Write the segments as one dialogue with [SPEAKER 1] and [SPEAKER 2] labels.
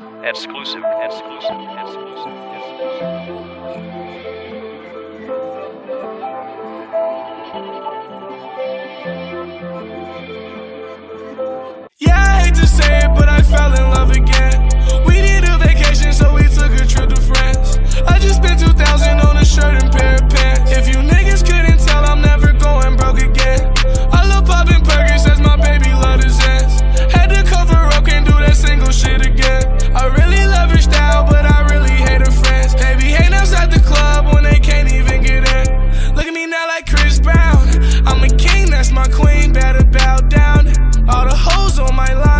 [SPEAKER 1] Exclusive, exclusive, exclusive.
[SPEAKER 2] Yeah, I hate to say it, but I fell in love again. I'm a king, that's my queen, better bow down. All the hoes on my line.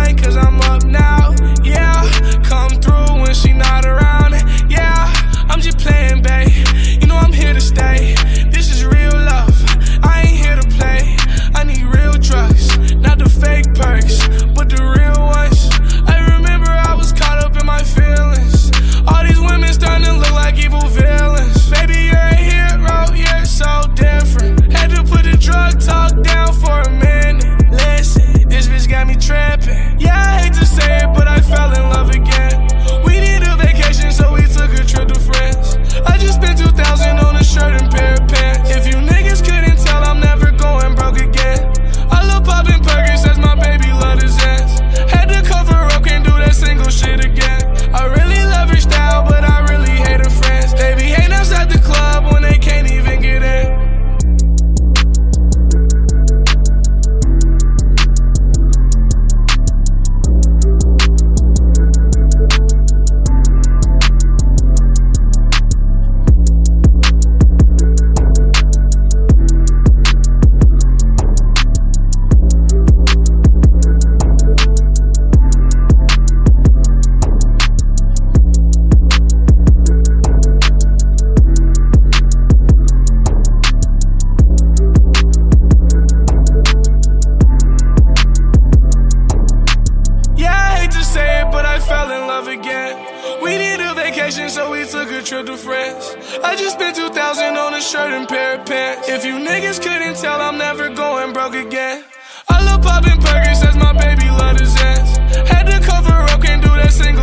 [SPEAKER 2] and fell in love again. We need a vacation, so we took a trip to France. I just spent 2000 on a shirt and pair of pants. If you niggas couldn't tell, I'm never going broke again. I love popping burgers, that's my baby love his ass. Had to cover up, can't do that single.